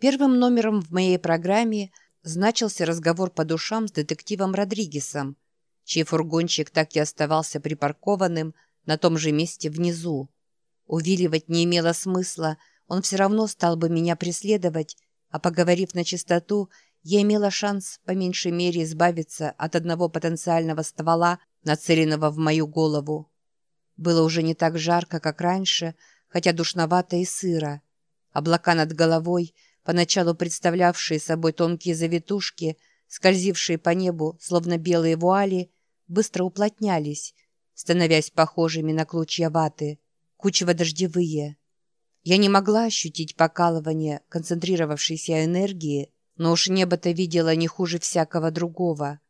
Первым номером в моей программе значился разговор по душам с детективом Родригесом, чей фургончик так и оставался припаркованным на том же месте внизу. Увиливать не имело смысла, он все равно стал бы меня преследовать, а поговорив на чистоту, я имела шанс по меньшей мере избавиться от одного потенциального ствола, нацеленного в мою голову. Было уже не так жарко, как раньше, хотя душновато и сыро. Облака над головой, поначалу представлявшие собой тонкие завитушки, скользившие по небу, словно белые вуали, быстро уплотнялись, становясь похожими на клочья ваты, кучево-дождевые. Я не могла ощутить покалывание концентрировавшейся энергии, но уж небо-то видела не хуже всякого другого.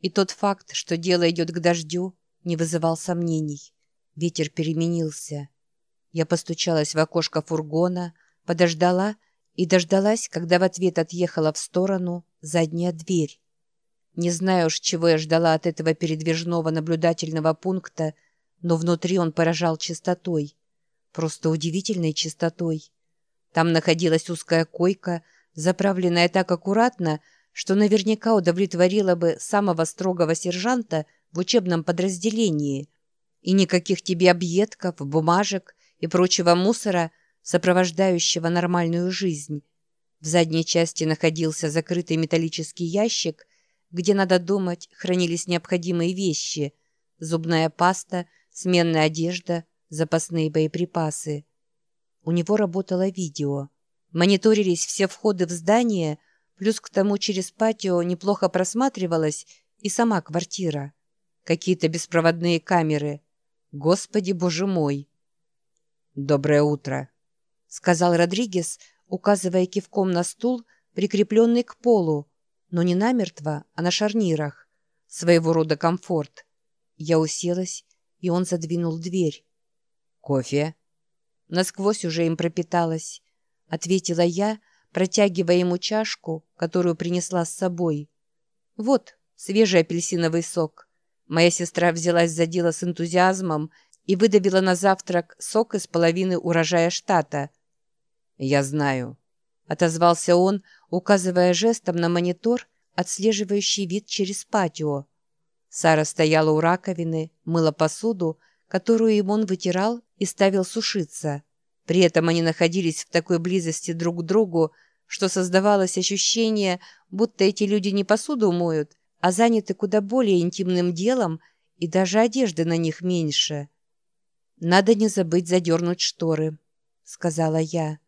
И тот факт, что дело идет к дождю, не вызывал сомнений. Ветер переменился. Я постучалась в окошко фургона, подождала и дождалась, когда в ответ отъехала в сторону задняя дверь. Не знаю уж, чего я ждала от этого передвижного наблюдательного пункта, но внутри он поражал чистотой просто удивительной чистотой. Там находилась узкая койка, заправленная так аккуратно, что наверняка удовлетворила бы самого строгого сержанта в учебном подразделении. И никаких тебе объедков, бумажек и прочего мусора, сопровождающего нормальную жизнь. В задней части находился закрытый металлический ящик, где, надо думать, хранились необходимые вещи – зубная паста, сменная одежда – запасные боеприпасы. У него работало видео. Мониторились все входы в здание, плюс к тому через патио неплохо просматривалась и сама квартира. Какие-то беспроводные камеры. Господи, боже мой! «Доброе утро», — сказал Родригес, указывая кивком на стул, прикрепленный к полу, но не намертво, а на шарнирах. Своего рода комфорт. Я уселась, и он задвинул дверь. «Кофе?» «Насквозь уже им пропиталась», — ответила я, протягивая ему чашку, которую принесла с собой. «Вот, свежий апельсиновый сок». Моя сестра взялась за дело с энтузиазмом и выдавила на завтрак сок из половины урожая штата. «Я знаю», — отозвался он, указывая жестом на монитор, отслеживающий вид через патио. Сара стояла у раковины, мыла посуду, которую им он вытирал и ставил сушиться. При этом они находились в такой близости друг к другу, что создавалось ощущение, будто эти люди не посуду моют, а заняты куда более интимным делом, и даже одежды на них меньше. «Надо не забыть задернуть шторы», — сказала я.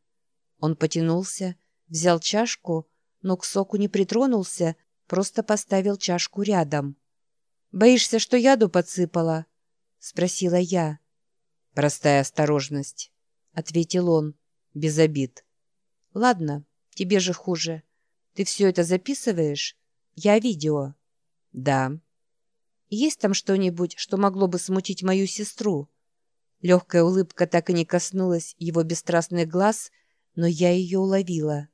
Он потянулся, взял чашку, но к соку не притронулся, просто поставил чашку рядом. «Боишься, что яду подсыпала?» — спросила я. «Простая осторожность», — ответил он, без обид. «Ладно, тебе же хуже. Ты все это записываешь? Я видео». «Да». «Есть там что-нибудь, что могло бы смутить мою сестру?» Легкая улыбка так и не коснулась его бесстрастных глаз, но я ее уловила.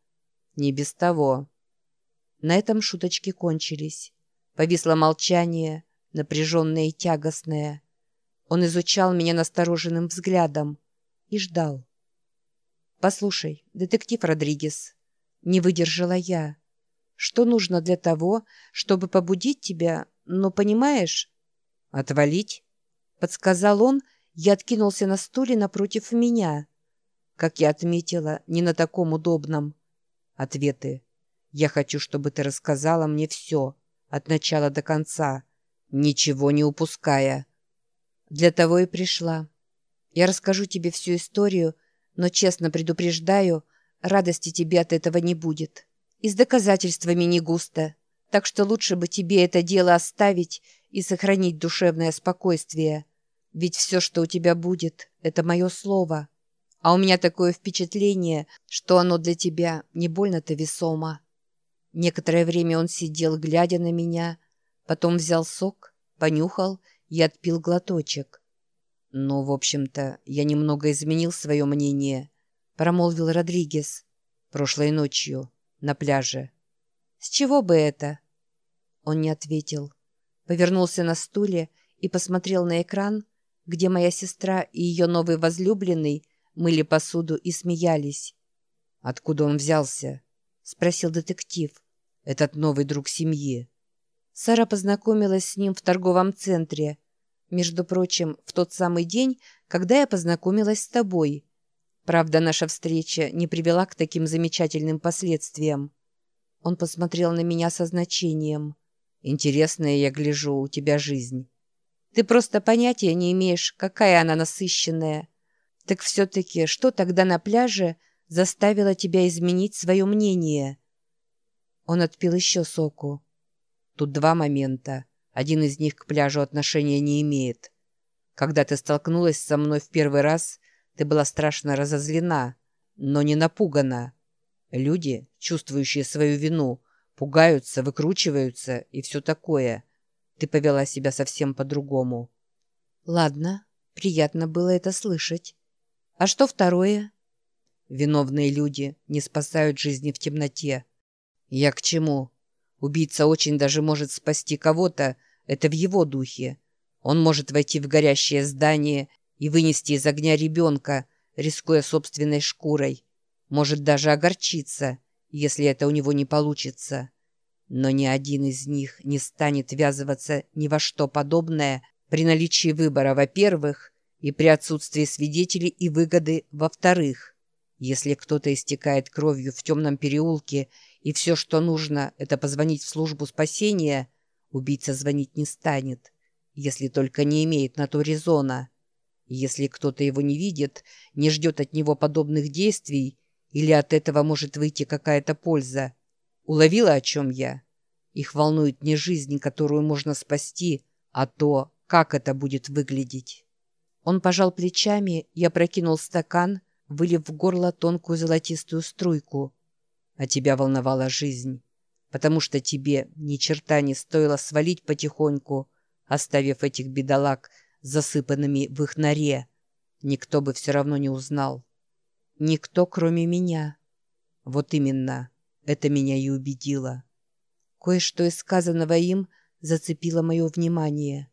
«Не без того». На этом шуточки кончились. Повисло молчание, напряженное и тягостное. Он изучал меня настороженным взглядом и ждал. «Послушай, детектив Родригес, не выдержала я. Что нужно для того, чтобы побудить тебя, но понимаешь?» «Отвалить?» — подсказал он, я откинулся на стуле напротив меня. Как я отметила, не на таком удобном. Ответы. «Я хочу, чтобы ты рассказала мне все, от начала до конца, ничего не упуская». Для того и пришла. Я расскажу тебе всю историю, но честно предупреждаю, радости тебе от этого не будет. И с доказательствами не густо, так что лучше бы тебе это дело оставить и сохранить душевное спокойствие. Ведь все, что у тебя будет, это мое слово. А у меня такое впечатление, что оно для тебя не больно-то весомо. Некоторое время он сидел, глядя на меня, потом взял сок, понюхал и отпил глоточек. «Ну, в общем-то, я немного изменил свое мнение», — промолвил Родригес. «Прошлой ночью, на пляже». «С чего бы это?» Он не ответил. Повернулся на стуле и посмотрел на экран, где моя сестра и ее новый возлюбленный мыли посуду и смеялись. «Откуда он взялся?» спросил детектив. «Этот новый друг семьи». Сара познакомилась с ним в торговом центре. Между прочим, в тот самый день, когда я познакомилась с тобой. Правда, наша встреча не привела к таким замечательным последствиям. Он посмотрел на меня со значением. «Интересная, я гляжу, у тебя жизнь. Ты просто понятия не имеешь, какая она насыщенная. Так все-таки, что тогда на пляже заставило тебя изменить свое мнение?» Он отпил еще соку. Тут два момента. Один из них к пляжу отношения не имеет. Когда ты столкнулась со мной в первый раз, ты была страшно разозлена, но не напугана. Люди, чувствующие свою вину, пугаются, выкручиваются и все такое. Ты повела себя совсем по-другому. Ладно, приятно было это слышать. А что второе? Виновные люди не спасают жизни в темноте. Я к чему? Убийца очень даже может спасти кого-то, это в его духе. Он может войти в горящее здание и вынести из огня ребенка, рискуя собственной шкурой. Может даже огорчиться, если это у него не получится. Но ни один из них не станет ввязываться ни во что подобное при наличии выбора, во-первых, и при отсутствии свидетелей и выгоды, во-вторых. Если кто-то истекает кровью в темном переулке, и все, что нужно, это позвонить в службу спасения, убийца звонить не станет, если только не имеет на то резона. Если кто-то его не видит, не ждет от него подобных действий, или от этого может выйти какая-то польза. Уловила, о чем я? Их волнует не жизнь, которую можно спасти, а то, как это будет выглядеть. Он пожал плечами и опрокинул стакан, вылив в горло тонкую золотистую струйку. А тебя волновала жизнь, потому что тебе ни черта не стоило свалить потихоньку, оставив этих бедолаг засыпанными в их норе. Никто бы все равно не узнал. Никто, кроме меня. Вот именно, это меня и убедило. Кое-что из сказанного им зацепило мое внимание.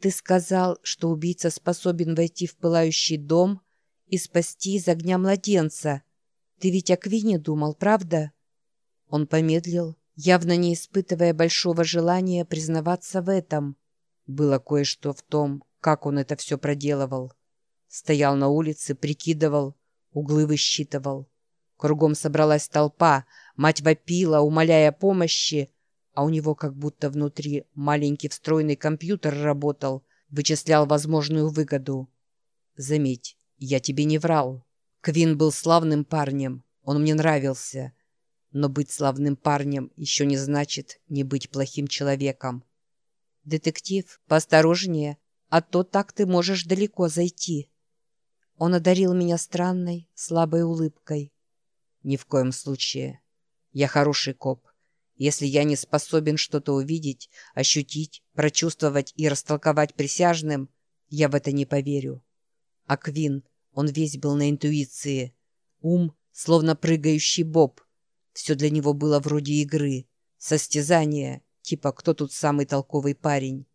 Ты сказал, что убийца способен войти в пылающий дом и спасти из огня младенца. Ты ведь о Квине думал, правда?» Он помедлил, явно не испытывая большого желания признаваться в этом. Было кое-что в том, как он это все проделывал. Стоял на улице, прикидывал, углы высчитывал. Кругом собралась толпа, мать вопила, умоляя помощи, а у него как будто внутри маленький встроенный компьютер работал, вычислял возможную выгоду. Заметь, я тебе не врал. Квин был славным парнем, он мне нравился. Но быть славным парнем еще не значит не быть плохим человеком. Детектив, поосторожнее, а то так ты можешь далеко зайти. Он одарил меня странной, слабой улыбкой. Ни в коем случае. Я хороший коп. Если я не способен что-то увидеть, ощутить, прочувствовать и растолковать присяжным, я в это не поверю. А Квин, он весь был на интуиции. Ум, словно прыгающий боб. Все для него было вроде игры, состязания, типа «кто тут самый толковый парень?».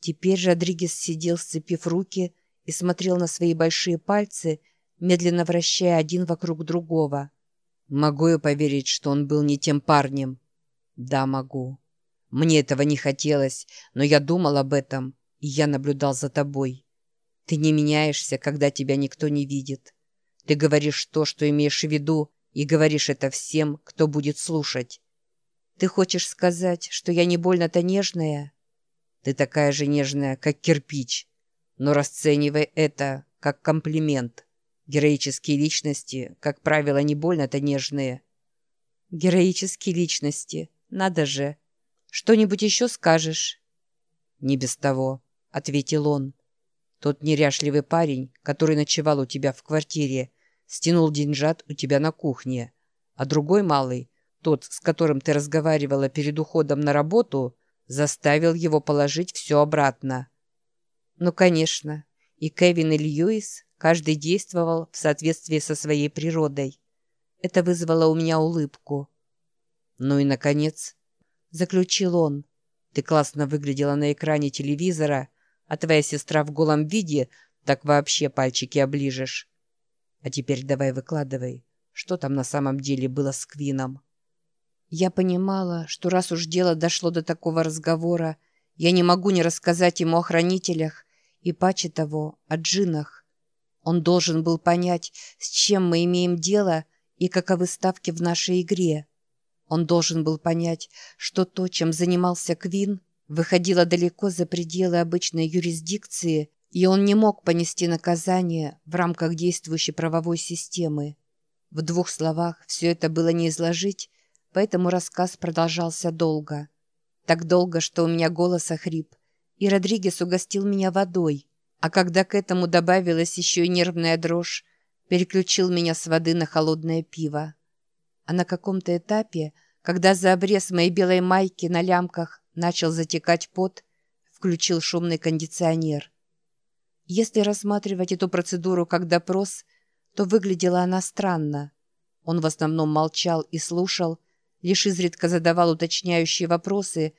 Теперь Родригес сидел, сцепив руки, и смотрел на свои большие пальцы, медленно вращая один вокруг другого. «Могу я поверить, что он был не тем парнем?» «Да, могу. Мне этого не хотелось, но я думал об этом, и я наблюдал за тобой. Ты не меняешься, когда тебя никто не видит. Ты говоришь то, что имеешь в виду, и говоришь это всем, кто будет слушать. Ты хочешь сказать, что я не больно-то нежная? Ты такая же нежная, как кирпич. Но расценивай это как комплимент. Героические личности, как правило, не больно-то нежные. Героические личности, надо же. Что-нибудь еще скажешь? Не без того, — ответил он. Тот неряшливый парень, который ночевал у тебя в квартире, стянул деньжат у тебя на кухне. А другой малый, тот, с которым ты разговаривала перед уходом на работу, заставил его положить все обратно. Ну, конечно, и Кевин и Льюис каждый действовал в соответствии со своей природой. Это вызвало у меня улыбку. Ну и, наконец, заключил он, ты классно выглядела на экране телевизора — а твоя сестра в голом виде, так вообще пальчики оближешь. А теперь давай выкладывай, что там на самом деле было с Квином. Я понимала, что раз уж дело дошло до такого разговора, я не могу не рассказать ему о хранителях и, паче того, о джинах. Он должен был понять, с чем мы имеем дело и каковы ставки в нашей игре. Он должен был понять, что то, чем занимался Квин, выходило далеко за пределы обычной юрисдикции, и он не мог понести наказание в рамках действующей правовой системы. В двух словах все это было не изложить, поэтому рассказ продолжался долго. Так долго, что у меня голос охрип, и Родригес угостил меня водой, а когда к этому добавилась еще и нервная дрожь, переключил меня с воды на холодное пиво. А на каком-то этапе, когда за обрез моей белой майки на лямках начал затекать пот, включил шумный кондиционер. Если рассматривать эту процедуру как допрос, то выглядела она странно. Он в основном молчал и слушал, лишь изредка задавал уточняющие вопросы,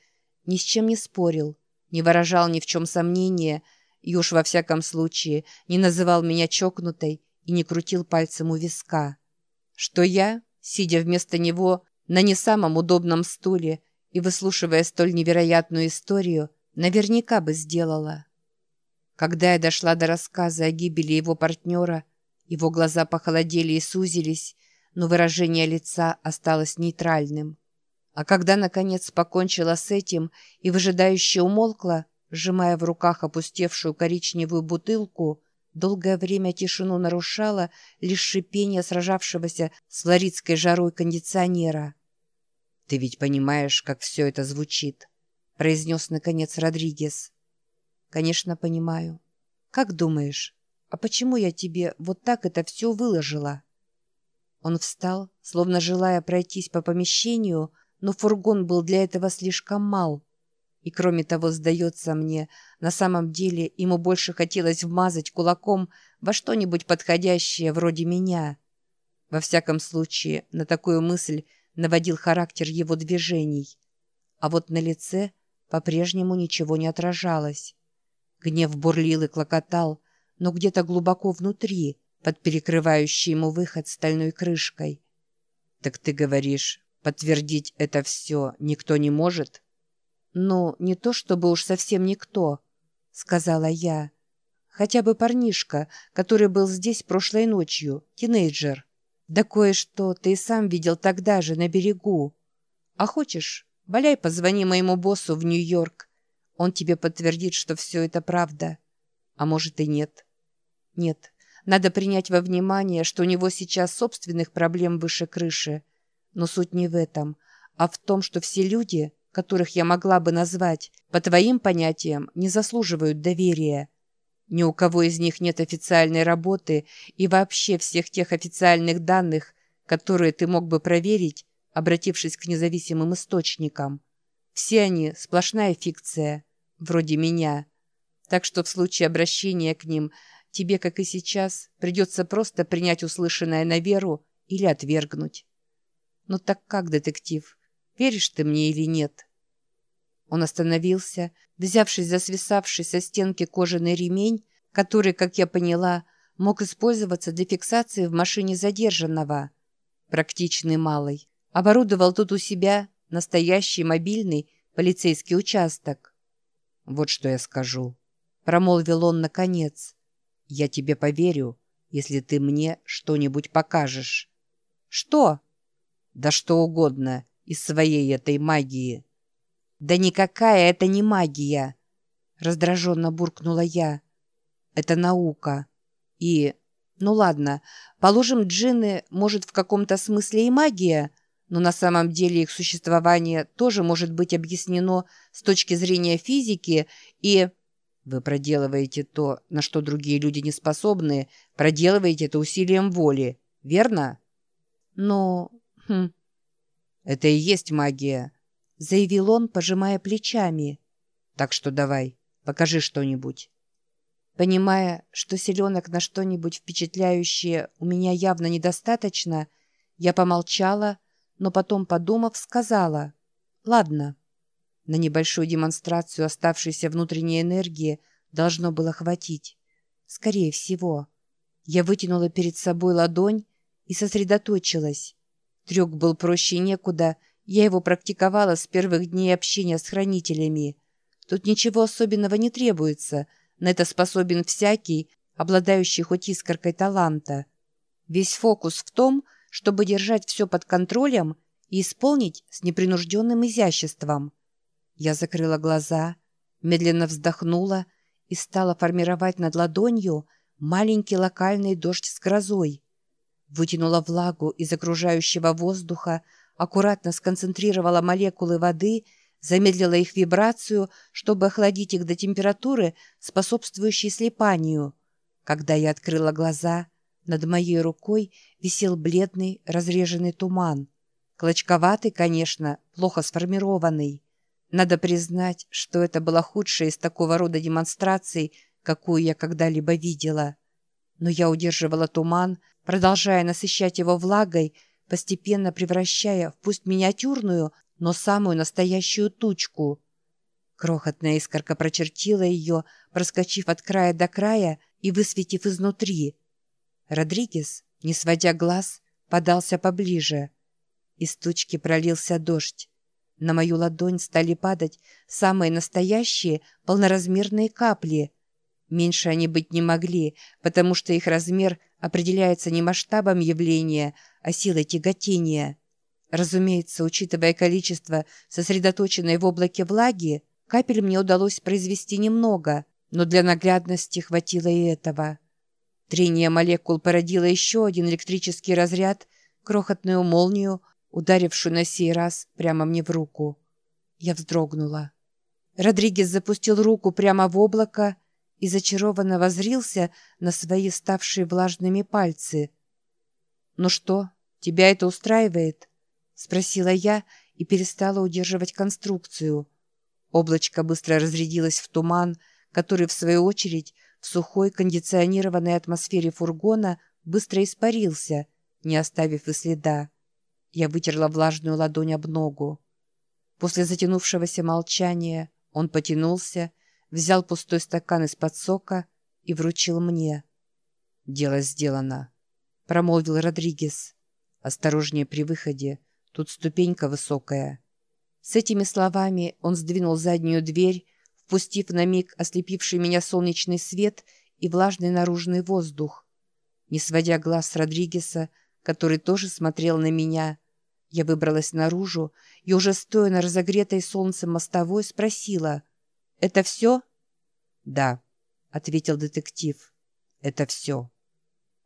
ни с чем не спорил, не выражал ни в чем сомнения и уж во всяком случае не называл меня чокнутой и не крутил пальцем у виска. Что я, сидя вместо него на не самом удобном стуле и выслушивая столь невероятную историю, наверняка бы сделала. Когда я дошла до рассказа о гибели его партнера, его глаза похолодели и сузились, но выражение лица осталось нейтральным. А когда, наконец, покончила с этим и выжидающе умолкла, сжимая в руках опустевшую коричневую бутылку, долгое время тишину нарушало лишь шипение сражавшегося с флоридской жарой кондиционера. «Ты ведь понимаешь, как все это звучит», — произнес, наконец, Родригес. «Конечно, понимаю. Как думаешь, а почему я тебе вот так это все выложила?» Он встал, словно желая пройтись по помещению, но фургон был для этого слишком мал. И кроме того, сдается мне, на самом деле ему больше хотелось вмазать кулаком во что-нибудь подходящее вроде меня. Во всяком случае, на такую мысль наводил характер его движений. А вот на лице по-прежнему ничего не отражалось. Гнев бурлил и клокотал, но где-то глубоко внутри, под перекрывающей ему выход стальной крышкой. «Так ты говоришь, подтвердить это все никто не может?» «Ну, не то чтобы уж совсем никто», — сказала я. «Хотя бы парнишка, который был здесь прошлой ночью, тинейджер. Да кое-что ты и сам видел тогда же, на берегу. А хочешь, валяй, позвони моему боссу в Нью-Йорк. Он тебе подтвердит, что все это правда. А может и нет. Нет, надо принять во внимание, что у него сейчас собственных проблем выше крыши. Но суть не в этом, а в том, что все люди которых я могла бы назвать, по твоим понятиям, не заслуживают доверия. Ни у кого из них нет официальной работы и вообще всех тех официальных данных, которые ты мог бы проверить, обратившись к независимым источникам. Все они – сплошная фикция, вроде меня. Так что в случае обращения к ним тебе, как и сейчас, придется просто принять услышанное на веру или отвергнуть. Ну так как, детектив, веришь ты мне или нет?» Он остановился, взявшись за свисавший со стенки кожаный ремень, который, как я поняла, мог использоваться для фиксации в машине задержанного. Практичный малый. Оборудовал тут у себя настоящий мобильный полицейский участок. «Вот что я скажу», — промолвил он наконец. «Я тебе поверю, если ты мне что-нибудь покажешь». «Что?» «Да что угодно из своей этой магии». «Да никакая это не магия!» Раздраженно буркнула я. «Это наука. И... Ну ладно, положим, джинны, может, в каком-то смысле и магия, но на самом деле их существование тоже может быть объяснено с точки зрения физики и... Вы проделываете то, на что другие люди не способны, проделываете это усилием воли, верно? Но... Хм... Это и есть магия. — заявил он, пожимая плечами. «Так что давай, покажи что-нибудь». Понимая, что селенок на что-нибудь впечатляющее у меня явно недостаточно, я помолчала, но потом, подумав, сказала «Ладно». На небольшую демонстрацию оставшейся внутренней энергии должно было хватить. Скорее всего. Я вытянула перед собой ладонь и сосредоточилась. Трюк был проще некуда — Я его практиковала с первых дней общения с хранителями. Тут ничего особенного не требуется. На это способен всякий, обладающий хоть искоркой таланта. Весь фокус в том, чтобы держать все под контролем и исполнить с непринужденным изяществом. Я закрыла глаза, медленно вздохнула и стала формировать над ладонью маленький локальный дождь с грозой. Вытянула влагу из окружающего воздуха, аккуратно сконцентрировала молекулы воды, замедлила их вибрацию, чтобы охладить их до температуры, способствующей слипанию. Когда я открыла глаза, над моей рукой висел бледный разреженный туман. Клочковатый, конечно, плохо сформированный. Надо признать, что это была худшая из такого рода демонстраций, какую я когда-либо видела. Но я удерживала туман, продолжая насыщать его влагой, постепенно превращая в пусть миниатюрную, но самую настоящую тучку. Крохотная искорка прочертила ее, проскочив от края до края и высветив изнутри. Родригес, не сводя глаз, подался поближе. Из тучки пролился дождь. На мою ладонь стали падать самые настоящие полноразмерные капли. Меньше они быть не могли, потому что их размер определяется не масштабом явления, а силой тяготения. Разумеется, учитывая количество сосредоточенной в облаке влаги, капель мне удалось произвести немного, но для наглядности хватило и этого. Трение молекул породило еще один электрический разряд, крохотную молнию, ударившую на сей раз прямо мне в руку. Я вздрогнула. Родригес запустил руку прямо в облако и зачарованно возрился на свои ставшие влажными пальцы. «Ну что, тебя это устраивает?» — спросила я и перестала удерживать конструкцию. Облачко быстро разрядилось в туман, который, в свою очередь, в сухой кондиционированной атмосфере фургона быстро испарился, не оставив и следа. Я вытерла влажную ладонь об ногу. После затянувшегося молчания он потянулся, взял пустой стакан из-под сока и вручил мне. «Дело сделано», — промолвил Родригес. «Осторожнее при выходе, тут ступенька высокая». С этими словами он сдвинул заднюю дверь, впустив на миг ослепивший меня солнечный свет и влажный наружный воздух. Не сводя глаз с Родригеса, который тоже смотрел на меня, я выбралась наружу и, уже стоя на разогретой солнцем мостовой, спросила. «Это все?» «Да», — ответил детектив. «Это все».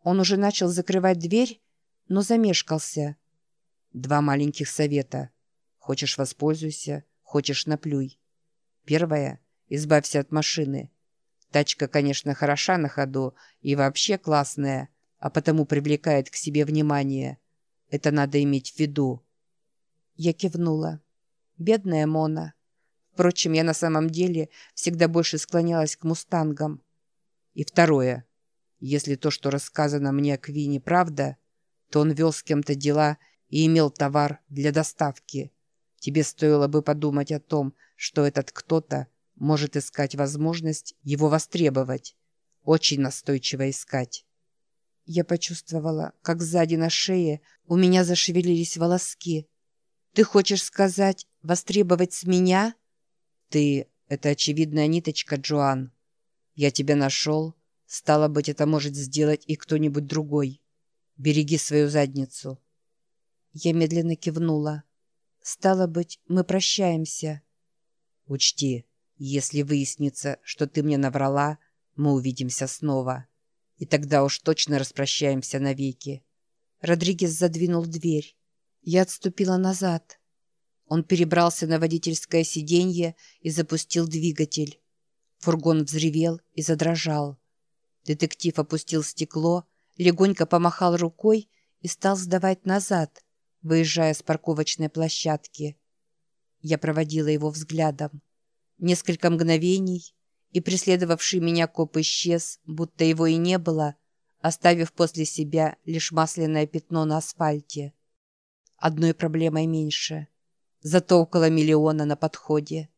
Он уже начал закрывать дверь, но замешкался. «Два маленьких совета. Хочешь — воспользуйся, хочешь — наплюй. Первое — избавься от машины. Тачка, конечно, хороша на ходу и вообще классная, а потому привлекает к себе внимание. Это надо иметь в виду. Я кивнула. Бедная Мона. Впрочем, я на самом деле всегда больше склонялась к мустангам. И второе. Если то, что рассказано мне о Квине, правда, то он вел с кем-то дела и имел товар для доставки. Тебе стоило бы подумать о том, что этот кто-то может искать возможность его востребовать. Очень настойчиво искать. Я почувствовала, как сзади на шее у меня зашевелились волоски. «Ты хочешь сказать, востребовать с меня?» «Ты — это очевидная ниточка, Джоан. Я тебя нашел. Стало быть, это может сделать и кто-нибудь другой. Береги свою задницу». Я медленно кивнула. «Стало быть, мы прощаемся». «Учти, если выяснится, что ты мне наврала, мы увидимся снова» и тогда уж точно распрощаемся навеки. Родригес задвинул дверь. Я отступила назад. Он перебрался на водительское сиденье и запустил двигатель. Фургон взревел и задрожал. Детектив опустил стекло, легонько помахал рукой и стал сдавать назад, выезжая с парковочной площадки. Я проводила его взглядом. Несколько мгновений, и преследовавший меня коп исчез, будто его и не было, оставив после себя лишь масляное пятно на асфальте. Одной проблемой меньше. Зато около миллиона на подходе.